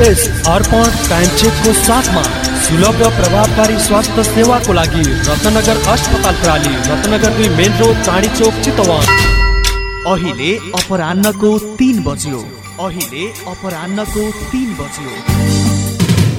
यस अर्पण time चेकको साथमा सुलभ र प्रभावकारी स्वास्थ्य सेवाको लागि रत्नगर अस्पताल प्राली रत्नगर दुई मेन रोड चाँडी चोक चितवन। अहिले अपरान्नको तिन बज्यो। अहिले अपरान्नको तिन बज्यो।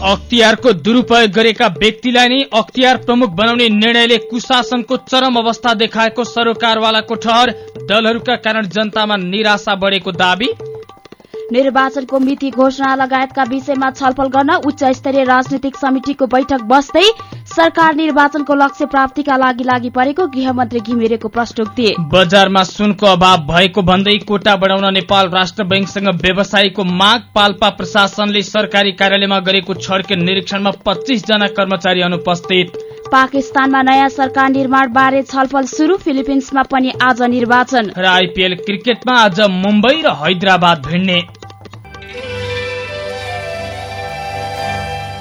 अख्तियारको दुरुपयोग गरेका व्यक्तिलाई नै अख्तियार प्रमुख बनाउने निर्णयले कुशासनको चरम अवस्था देखाएको सरोकारवालाको ठहर दलहरूका कारण जनतामा निराशा बढेको दावी। निर्वाचनको मिति घोषणा लगायतका विषयमा छलफल गर्न उच्च स्तरीय राजनीतिक समितिको बैठक बस्दै सरकार निर्वाचनको लक्ष्य प्राप्तिका लागि लागि परेको गृहमन्त्री घिमिरेको प्रश्नोक्ति बजारमा सुनको अभाव भएको भन्दै कोटा बढाउन नेपाल राष्ट्र बैंकसँग व्यवसायीको माग पाल्पा प्रशासनले सरकारी कार्यालयमा गरेको छड्के निरीक्षणमा पच्चीस जना कर्मचारी अनुपस्थित। पाकिस्तानमा नयाँ सरकार निर्माण बारे छलफल सुरु फिलिपिन्समा पनि आज निर्वाचन। र आइपिएल क्रिकेटमा आज मुम्बई र हैदराबाद भिड्ने।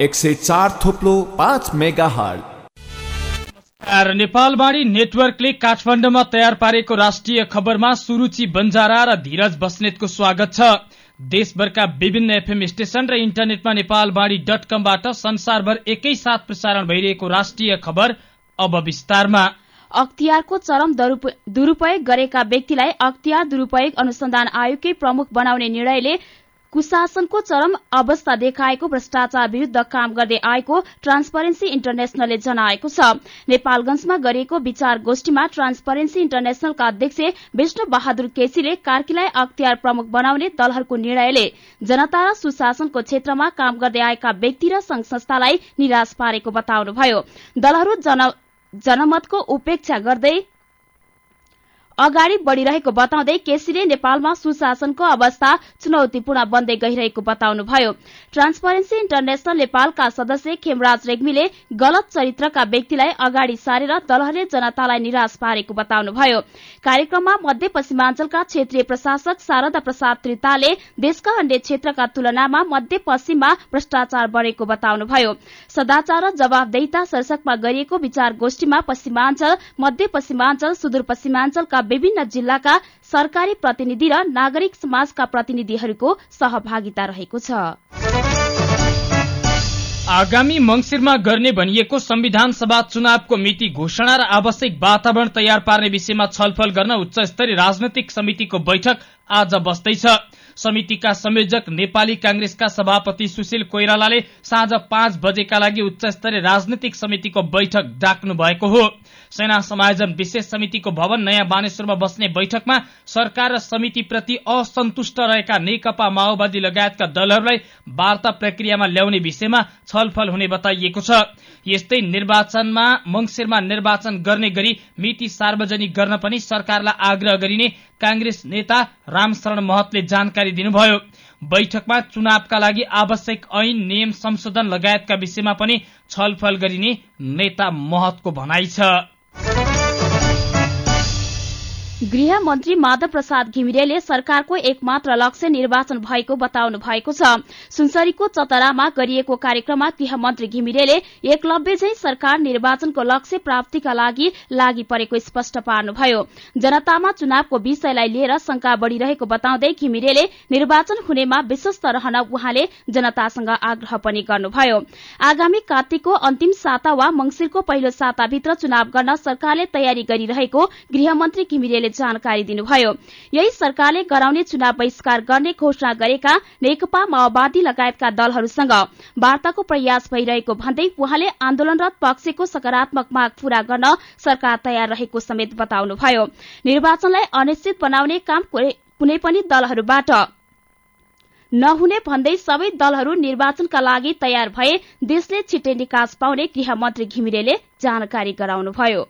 एक सय चार थोप्लो पाँच मेगा हट नमस्कार नेपालवाणी नेटवर्कले काठमाडौँमा तयार पारेको राष्ट्रिय खबरमा सुरुचि बन्जारा र धीरज बस्नेतको स्वागत छ। देशभरका विभिन्न एफएम स्टेशन र इन्टरनेटमा नेपालवाणी डट कमबाट संसारभर एकैसाथ प्रसारण भइरहेको राष्ट्रिय खबर अब विस्तारमा। अख्तियारको चरम दुरूपयोग गरेका व्यक्तिलाई अख्तियार दुरूपयोग अनुसन्धान आयोगकै प्रमुख बनाउने निर्णयले कुशासनको चरम अवस्था देखाएको भ्रष्टाचार विरूद्ध काम गर्दै आएको ट्रान्सपरेन्सी इन्टरनेशनलले जनाएको छ। नेपालगंजमा गरिएको विचार गोष्ठीमा ट्रान्सपरेन्सी इन्टरनेशनलका अध्यक्ष विष्णु बहादुर केसीले कार्कीलाई अख्तियार प्रमुख बनाउने दलहरूको निर्णयले जनता र सुशासनको क्षेत्रमा काम गर्दै आएका व्यक्ति र संघ संस्थालाई निराश पारेको बताउनुभयो। दलहरू जनमतको उपेक्षा गर्दै अगाडि बढ़िरहेको बताउँदै केसीले नेपालमा सुशासनको अवस्था चुनौतीपूर्ण बन्दै गइरहेको बताउनुभयो। ट्रान्सपरेन्सी इन्टरनेशनल नेपालका सदस्य खेमराज रेग्मीले गलत चरित्रका व्यक्तिलाई अगाडि सारेर दलहरूले जनतालाई निराश पारेको बताउनुभयो। कार्यक्रममा मध्यपश्चिमाञ्चलका क्षेत्रीय प्रशासक शारदा प्रसाद त्रिताले देशका अन्य क्षेत्रका तुलनामा मध्यपश्चिममा भ्रष्टाचार बढ़ेको बताउनुभयो। सदाचार र जवाबदेहिता शीर्षकमा गरिएको विचार गोष्ठीमा पश्चिमाञ्चल मध्यपश्चिमाञ्चल सुदूरपश्चिमाञ्चलका विभिन्न जिल्लाका सरकारी प्रतिनिधि र नागरिक समाजका प्रतिनिधिहरूको सहभागिता रहेको छ। आगामी मङ्सिरमा गर्ने भनिएको संविधान सभा चुनावको मिति घोषणा र आवश्यक वातावरण तयार पार्ने विषयमा छलफल गर्न उच्च स्तरीय राजनैतिक समितिको बैठक आज बस्दैछ। समितिका संयोजक नेपाली कांग्रेसका सभापति सुशील कोइरालाले साँझ पाँच बजेका लागि उच्च स्तरीय राजनैतिक समितिको बैठक डाक्नु भएको हो। सेना समायोजन विशेष समितिको भवन नयाँ बानेश्वरमा बस्ने बैठकमा सरकार र समितिप्रति असन्तुष्ट रहेका नेकपा माओवादी लगायतका दलहरूलाई वार्ता प्रक्रियामा ल्याउने विषयमा छलफल हुने बताइएको छ। यस्तै निर्वाचनमा मंगिरमा निर्वाचन गर्ने गरी मिति सार्वजनिक गर्न पनि सरकारलाई आग्रह गरिने कांग्रेस नेता रामशरण महतले जानकारी दिनुभयो। बैठकमा चुनावका लागि आवश्यक ऐन नियम संशोधन लगायतका विषयमा पनि छलफल गरिने नेता महतको भनाइ छ। गृह मन्त्री माधव प्रसाद घिमिरेले सरकारको एकमात्र लक्ष्य निर्वाचन भएको बताउनु भएको छ। सुनसरीको चतरामा गरिएको कार्यक्रममा गृहमन्त्री घिमिरेले एकलव्य झै सरकार निर्वाचनको लक्ष्य प्राप्तिका लागि लागि परेको स्पष्ट पार्नुभयो। जनतामा चुनावको विषयलाई लिएर शंका बढ़िरहेको बताउँदै घिमिरेले निर्वाचन हुनेमा विश्वस्त रहन उहाँले जनतासँग आग्रह पनि गर्नुभयो। आगामी कार्तिकको अन्तिम साता वा मंगिरको पहिलो साताभित्र चुनाव गर्न सरकारले तयारी गरिरहेको गृहमन्त्री घिमिरेले जानकारी दिनुभयो। यही सरकारले गराउने चुनाव बहिष्कार गर्ने घोषणा गरेका नेकपा माओवादी लगायतका दलहरूसँग वार्ताको प्रयास भइरहेको भन्दै उहाँले आन्दोलनरत पक्षको सकारात्मक माग पूरा गर्न सरकार तयार रहेको समेत बताउनुभयो। निर्वाचनलाई अनिश्चित बनाउने काम कुनै पनि दलहरूबाट नहुने भन्दै सबै दलहरू निर्वाचनका लागि तयार भए देशले छिट्टै निकास पाउने गृहमन्त्री घिमिरेले जानकारी गराउनुभयो।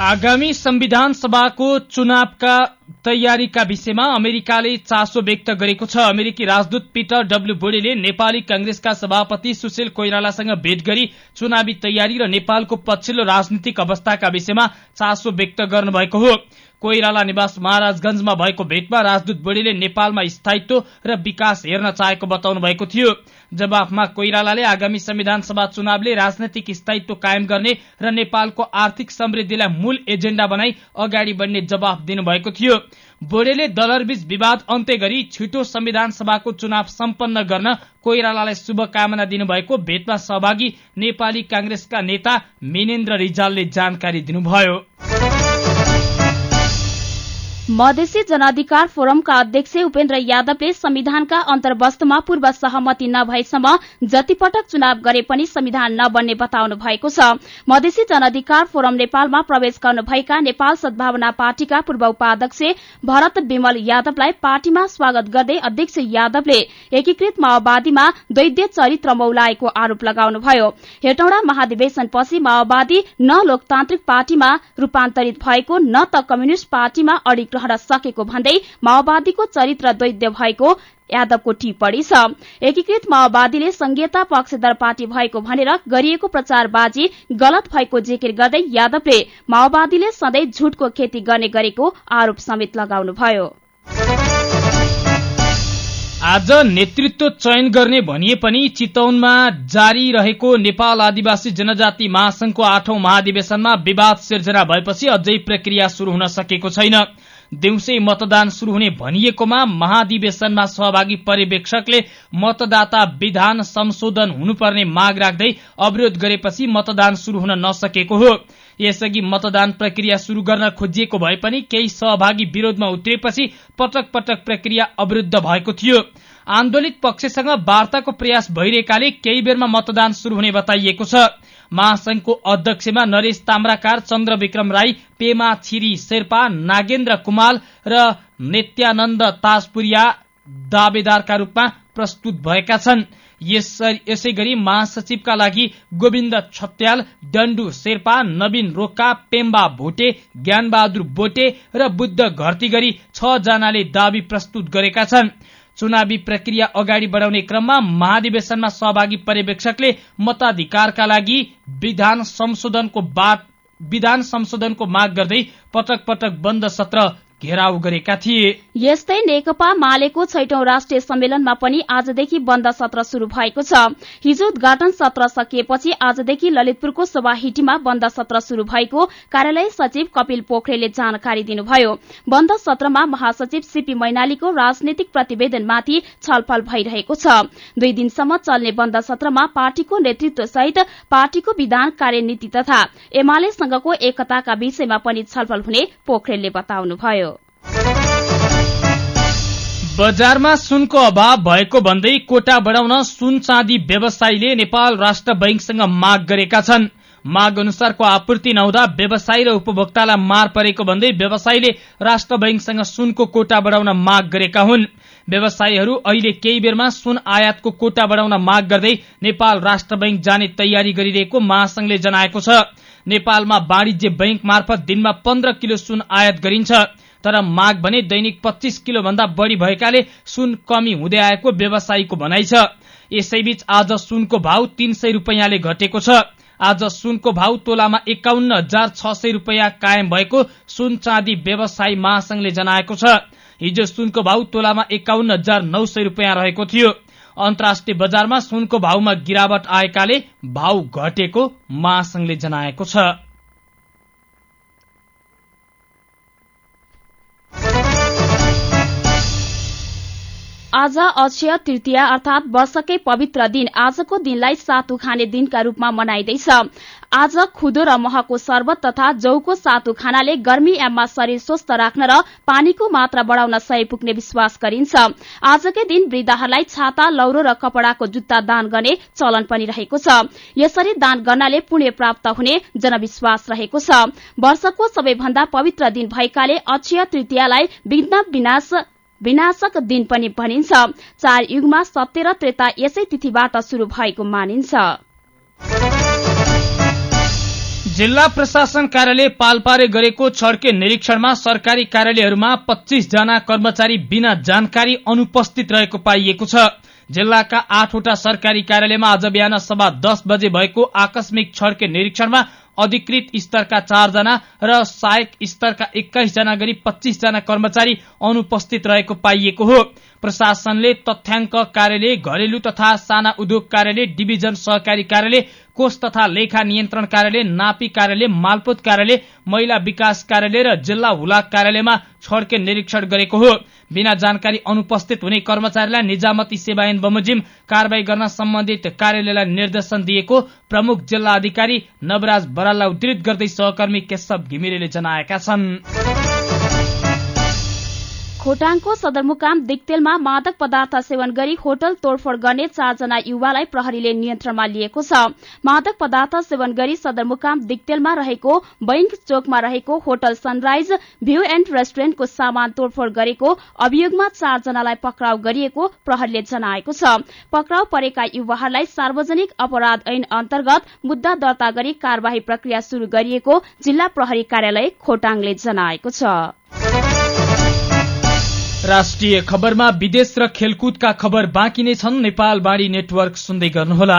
आगामी संविधान सभाको चुनावका तयारीका विषयमा अमेरिकाले चासो व्यक्त गरेको छ। अमेरिकी राजदूत पिटर डब्ल्यू बोडेले नेपाली कांग्रेसका सभापति सुशील कोइरालासँग भेट गरी चुनावी तयारी र नेपालको पछिल्लो राजनीतिक अवस्थाका विषयमा चासो व्यक्त गर्नुभएको हो। कोइराला निवास महाराजगंजमा भएको भेटमा राजदूत बोडीले नेपालमा स्थायित्व र विकास हेर्न चाहेको बताउनु भएको थियो। जवाफमा कोइरालाले आगामी संविधान सभा चुनावले राजनैतिक स्थायित्व कायम गर्ने र नेपालको आर्थिक समृद्धिलाई मूल एजेण्डा बनाई अगाडि बढ्ने जवाफ दिनुभएको थियो। बोडेले दलरबीच विवाद अन्त्य गरी छिटो संविधान सभाको चुनाव सम्पन्न गर्न कोइरालालाई शुभकामना दिनुभएको भेटमा सहभागी नेपाली कांग्रेसका नेता मिनेन्द्र रिजालले जानकारी दिनुभयो। मधेसी जनाधिकार फोरमका अध्यक्ष उपेन्द्र यादवले संविधानका अन्तर्वस्तुमा पूर्व सहमति नभएसम्म जतिपटक चुनाव गरे पनि संविधान नबन्ने बताउनु भएको छ। मधेसी जनाधिकार फोरम नेपालमा प्रवेश गर्नुभएका नेपाल सद्भावना पार्टीका पूर्व उपाध्यक्ष भरत विमल यादवलाई पार्टीमा स्वागत गर्दै अध्यक्ष यादवले एकीकृत माओवादीमा दैद्य चरित्र मौलाएको आरोप लगाउनुभयो। हेटौँडा महाधिवेशनपछि माओवादी न लोकतान्त्रिक पार्टीमा रूपान्तरित भएको न त कम्युनिष्ट पार्टीमा अडिक रहन सकेको भन्दै माओवादीको चरित्र दैध्य भएको यादवको टिप्पणी छ। एकीकृत माओवादीले संघीयता पक्षधर पार्टी भएको भनेर गरिएको प्रचारबाजी गलत भएको जिकिर गर्दै यादवले माओवादीले सधैँ झुटको खेती गर्ने गरेको आरोप समेत लगाउनुभयो। आज नेतृत्व चयन गर्ने भनिए पनि चितौनमा जारी रहेको नेपाल आदिवासी जनजाति महासंघको आठौं महाधिवेशनमा विवाद सिर्जना भएपछि अझै प्रक्रिया शुरू हुन सकेको छैन। देउसे मतदान शुरू हुने भनिएकोमा महाधिवेशनमा सहभागी पर्यवेक्षकले मतदाता विधान संशोधन हुनुपर्ने माग राख्दै अवरोध गरेपछि मतदान शुरू हुन नसकेको हो। यसअघि मतदान प्रक्रिया शुरू गर्न खोजिएको भए पनि केही सहभागी विरोधमा उत्रिएपछि पटक पटक प्रक्रिया अवरुद्ध भएको थियो। आन्दोलित पक्षसँग वार्ताको प्रयास भइरहेकाले केही बेरमा मतदान शुरू हुने बताइएको छ। महासंघको अध्यक्षमा नरेश ताम्राकार चन्द्र विक्रम राई पेमा छिरी शेर्पा नागेन्द्र कुमाल र नित्यानन्द ताजपुरिया दावेदारका रूपमा प्रस्तुत भएका छन्। यसै गरी महासचिवका लागि गोविन्द छत्याल डण्डु शेर्पा नवीन रोक्का पेम्बा भोटे ज्ञानबहादुर बोटे र बुद्ध घर्ती गरी छ जनाले दावी प्रस्तुत गरेका छन्। चुनावी प्रक्रिया अगाडि बढाउने क्रममा महाधिवेशनमा सहभागी पर्यवेक्षकले मताधिकारका लागि विधान संशोधनको विधान संशोधनको माग गर्दै पटक पटक बन्द सत्र घेराउ गरेका थिए। यस्तै नेकपा मालेको छैटौं राष्ट्रिय सम्मेलनमा पनि आजदेखि बन्द सत्र शुरू भएको छ। हिजो उद्घाटन सत्र सकिएपछि आजदेखि ललितपुरको सभाहिटीमा बन्द सत्र शुरू भएको कार्यालय सचिव कपिल पोखरेलले जानकारी दिनुभयो। बन्द सत्रमा महासचिव सीपी मैनालीको राजनीतिक प्रतिवेदनमाथि छलफल भइरहेको छ। दुई दिनसम्म चल्ने बन्द सत्रमा पार्टीको नेतृत्व सहित पार्टीको विधान कार्यनीति तथा एमालेसँगको एकताका विषयमा पनि छलफल हुने पोखरेलले बताउनुभयो। बजारमा सुनको अभाव भएको भन्दै कोटा बढाउन सुन चाँदी व्यवसायीले नेपाल राष्ट्र बैंकसँग माग गरेका छन्। माग अनुसारको आपूर्ति नहुँदा व्यवसायी र उपभोक्तालाई मार परेको भन्दै व्यवसायीले राष्ट्र बैंकसँग सुनको कोटा बढाउन माग गरेका हुन्। व्यवसायीहरू अहिले केही बेरमा सुन आयातको कोटा बढाउन माग गर्दै नेपाल राष्ट्र बैंक जाने तयारी गरिरहेको महासंघले जनाएको छ। नेपालमा वाणिज्य बैंक मार्फत दिनमा पन्ध्र किलो सुन आयात गरिन्छ। तर माग भने दैनिक पच्चीस किलो भन्दा बढ़ी भएकाले सुन कमी हुँदै आएको व्यवसायीको भनाइ छ। यसैबीच आज सुनको भाव तीन सय रूपियाँले घटेको छ। आज सुनको भाव तोलामा एकाउन्न हजार छ सय रूपियाँ कायम भएको सुन चाँदी व्यवसायी महासंघले जनाएको छ। हिजो सुनको भाव तोलामा एकाउन्न हजार नौ सय रूपियाँ रहेको थियो। अन्तर्राष्ट्रिय बजारमा सुनको भावमा गिरावट आएकाले भाव घटेको महासंघले जनाएको छ। आज अक्षय तृतीया अर्थात वर्षकै पवित्र दिन। आजको दिनलाई सातु खाने दिनका रूपमा मनाइँदैछ। आज खुदो र महको शरबत तथा जौको सातु खानाले गर्मी याममा शरीर स्वस्थ राख्न र पानीको मात्रा बढ़ाउन सय पुग्ने विश्वास गरिन्छ। आजकै दिन वृद्धाहरूलाई छाता लौरो र कपड़ाको जुत्ता दान गर्ने चलन पनि रहेको छ। यसरी दान गर्नाले पुण्य प्राप्त हुने जनविश्वास रहेको छ। वर्षको सबैभन्दा पवित्र दिन भएकाले अक्षय तृतीयालाई विघ्न विनाश विनाशक दिन पनि भनिन्छ। चार युगमा सत्य र त्रेता यसै तिथिबाट शुरू भएको मानिन्छ। जिल्ला प्रशासन कार्यालय पाल्पारे गरेको छड्के निरीक्षणमा सरकारी कार्यालयहरूमा पच्चीस जना कर्मचारी बिना जानकारी अनुपस्थित रहेको पाइएको छ। जिल्लाका आठवटा सरकारी कार्यालयमा आज बिहान सभा दस बजे भएको आकस्मिक छड्के निरीक्षणमा अधिकृत स्तरका चारजना र सहायक स्तरका एक्काइस जना गरी पच्चीस जना कर्मचारी अनुपस्थित रहेको पाइएको हो। प्रशासनले तथ्याङ्क कार्यालय घरेलु तथा साना उद्योग कार्यालय डिभिजन सहकारी कार्यालय कोष तथा लेखा नियन्त्रण कार्यालय नापी कार्यालय मालपोत कार्यालय महिला विकास कार्यालय र जिल्ला हुलाक कार्यालयमा छड्के निरीक्षण गरेको हो। बिना जानकारी अनुपस्थित हुने कर्मचारीलाई निजामती सेवा ऐन बमोजिम कारवाही गर्न सम्बन्धित कार्यालयलाई निर्देशन दिएको प्रमुख जिल्ला अधिकारी नवराज बराललाई उद्धृत गर्दै सहकर्मी केशव घिमिरेले जनाएका छन्। खोटाङको सदरमुकाम दिक्तेलमा मादक पदार्थ सेवन गरी होटल तोडफोड गर्ने चारजना युवालाई प्रहरीले नियन्त्रणमा लिएको छ। मादक पदार्थ सेवन गरी सदरमुकाम दिक्तेलमा रहेको बैंक चोकमा रहेको होटल सनराइज भ्यू एण्ड रेस्टुरेन्टको सामान तोडफोड गरेको अभियोगमा चारजनालाई पक्राउ गरिएको प्रहरीले जनाएको छ। पक्राउ परेका युवाहरूलाई सार्वजनिक अपराध ऐन अन्तर्गत मुद्दा दर्ता गरी कार्यवाही प्रक्रिया शुरू गरिएको जिल्ला प्रहरी कार्यालय खोटाङले जनाएको छ। राष्ट्रिय खबरमा विदेश र खेलकुदका खबर बाँकी नै छन्। नेपाल बाणी नेटवर्क सुन्दै गर्नुहोला।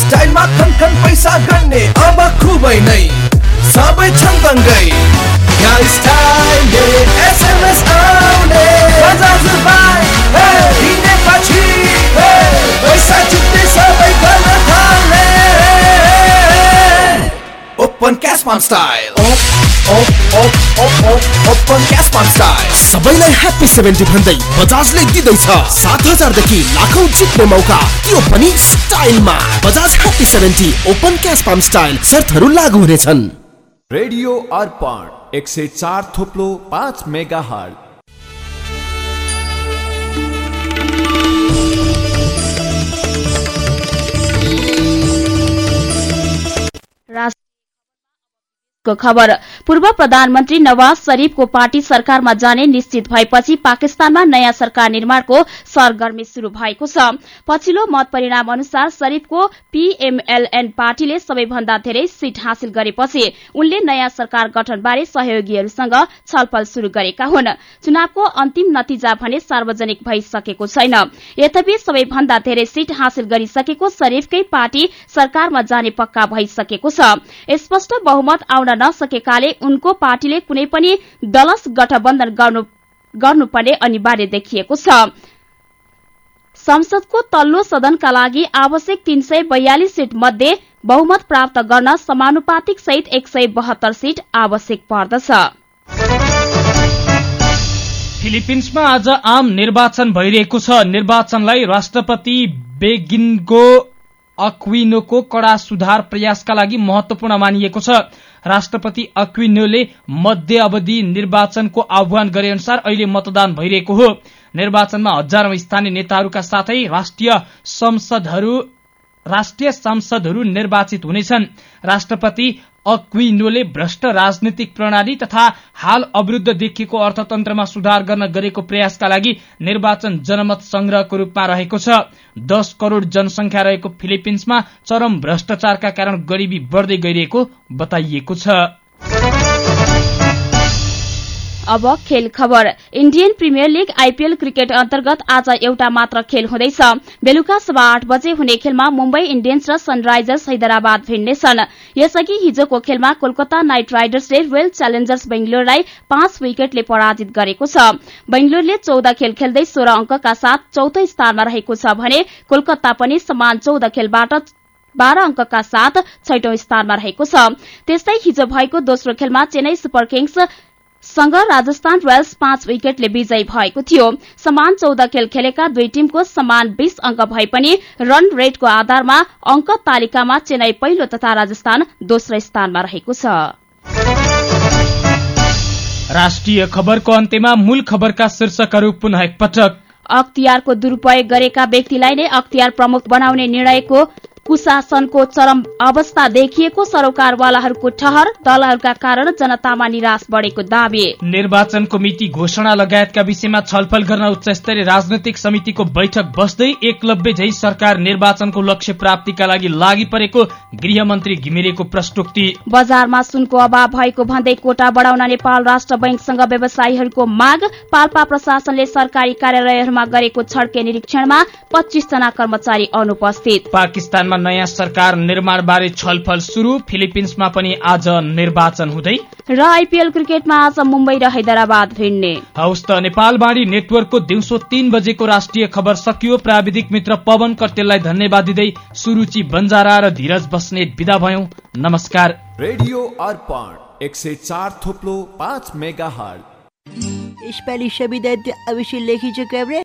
स्टाइलमा खन खन पैसा गर्ने अब खुबै नै सबै छङ्गङ्गै यहाँ स्टाइलले एसएमएस बाइक किनेपछि पैसा सबै थाले ओपन स्टाइल सबैलाई ह्याप्पी सेभेन्टी भन्दै बजाजले दिँदैछ। सात हजारदेखि लाखौँ जित्ने मौका। त्यो पनि स्टाइलमा। Bajaj happy seventy open cash palm style शर्तहरू लागू हुनेछन्। रेडियो अर्पण एक सय चार थोप्लो पाँच मेगा हल खबर। पूर्व प्रधानमन्त्री नवाज शरीफको पार्टी सरकारमा जाने निश्चित भएपछि पाकिस्तानमा नयाँ सरकार निर्माणको सरगर्मी शुरू भएको छ। पछिल्लो मत परिणाम अनुसार शरीफको पीएमएलएन पार्टीले सबैभन्दा धेरै सीट हासिल गरेपछि उनले नयाँ सरकार गठनबारे सहयोगीहरूसँग छलफल शुरू गरेका हुन्। चुनावको अन्तिम नतिजा भने सार्वजनिक भइसकेको छैन। यद्यपि सबैभन्दा धेरै सीट हासिल गरिसकेको शरीफकै पार्टी सरकारमा जाने पक्का भइसकेको छ। स्पष्ट बहुमत आउन नसकेकाले उनको पार्टीले कुनै पनि दलस गठबन्धन गर्नुपर्ने अनिवार्य देखिएको छ। संसदको तल्लो सदनका लागि आवश्यक तीन सय बयालिस सीट मध्ये बहुमत प्राप्त गर्न समानुपातिक सहित एक सय बहत्तर सीट आवश्यक पर्दछ। फिलिपिन्समा आज आम निर्वाचन भइरहेको छ। निर्वाचनलाई राष्ट्रपति बेगिनको अक्विनोको कड़ा सुधार प्रयासका लागि महत्वपूर्ण मानिएको छ। राष्ट्रपति अक्विनोले मध्य अवधि निर्वाचनको आह्वान गरे अनुसार अहिले मतदान भइरहेको हो। निर्वाचनमा हजारौं स्थानीय नेताहरूका साथै राष्ट्रिय संसदहरू राष्ट्रिय सांसदहरू निर्वाचित हुनेछन्। राष्ट्रपति अक्विनोले भ्रष्ट राजनीतिक प्रणाली तथा हाल अवरुद्ध देखिएको अर्थतन्त्रमा सुधार गर्न गरेको प्रयासका लागि निर्वाचन जनमत संग्रहको रूपमा रहेको छ। दस करोड़ जनसंख्या रहेको फिलिपिन्समा चरम भ्रष्टाचारका कारण गरिबी बढ़दै गइरहेको बताइएको छ। अब खेल खबर। Indian Premier League IPL cricket अन्तर्गत आज एउटा मात्र खेल हुँदैछ। बेलुका सभा आठ बजे हुने खेलमा मुम्बई इण्डियन्स र सनराइजर्स हैदराबाद भिड्नेछन्। यसअघि हिजोको खेलमा कोलकाता नाइट राइडर्सले रोयल च्यालेन्जर्स बेंगलोरलाई पाँच विकेटले पराजित गरेको छ। बेंगलोरले चौध खेल खेल्दै सोह्र अंकका साथ चौथो स्थानमा रहेको छ भने कोलकाता पनि समान चौध खेलबाट बाह्र अंकका साथ छैटौं स्थानमा रहेको छ। त्यस्तै हिजो भएको दोस्रो खेलमा चेन्नई सुपर किङ्स सँग राजस्थान रोयल्स पाँच विकेटले विजयी भएको थियो। समान चौध खेल खेलेका दुई टीमको समान बीस अंक भए पनि रन रेटको आधारमा अंक तालिकामा चेन्नई पहिलो तथा राजस्थान दोस्रो स्थानमा रहेको छ। राष्ट्रिय खबरको अन्त्यमा मूल खबरका शीर्षकहरू पुनः एकपटक अख्तियारको दुरूपयोग गरेका व्यक्तिलाई नै अख्तियार प्रमुख बनाउने निर्णयको कुशासनको चरम अवस्था देखिएको सरोकारवालाहरूको ठहर दलहरूका कारण जनतामा निराश बढ़ेको दावी। निर्वाचनको मिति घोषणा लगायतका विषयमा छलफल गर्न उच्च स्तरीय राजनैतिक समितिको बैठक बस्दै एकलव्य झै सरकार निर्वाचनको लक्ष्य प्राप्तिका लागि लागि परेको गृहमन्त्री घिमिरेको प्रस्तुक्ति। बजारमा सुनको अभाव भएको भन्दै कोटा बढ़ाउन नेपाल राष्ट्र बैंकसँग व्यवसायीहरूको माग पाल्पा प्रशासनले सरकारी कार्यालयहरूमा गरेको छड्के निरीक्षणमा पच्चीस जना कर्मचारी अनुपस्थित। पाकिस्तानमा नयाँ सरकार निर्माण बारे छलफल शुरू फिलिपिन्समा पनि आज निर्वाचन हुँदै। र आइपीएल क्रिकेटमा आज मुम्बई र हैदराबाद भिड्ने। हौस् त नेपालवाणी नेटवर्कको दिउँसो तीन बजेको राष्ट्रिय खबर सकियो। प्राविधिक मित्र पवन कटेललाई धन्यवाद दिँदै सुरुचि बन्जारा र धीरज बस्नेत विदा भयौं। नमस्कार। रेडियो अर्पण एक सय चार थोप्लो पाँच मेगा हल स्पेलिश शब्द अवश्य लेखी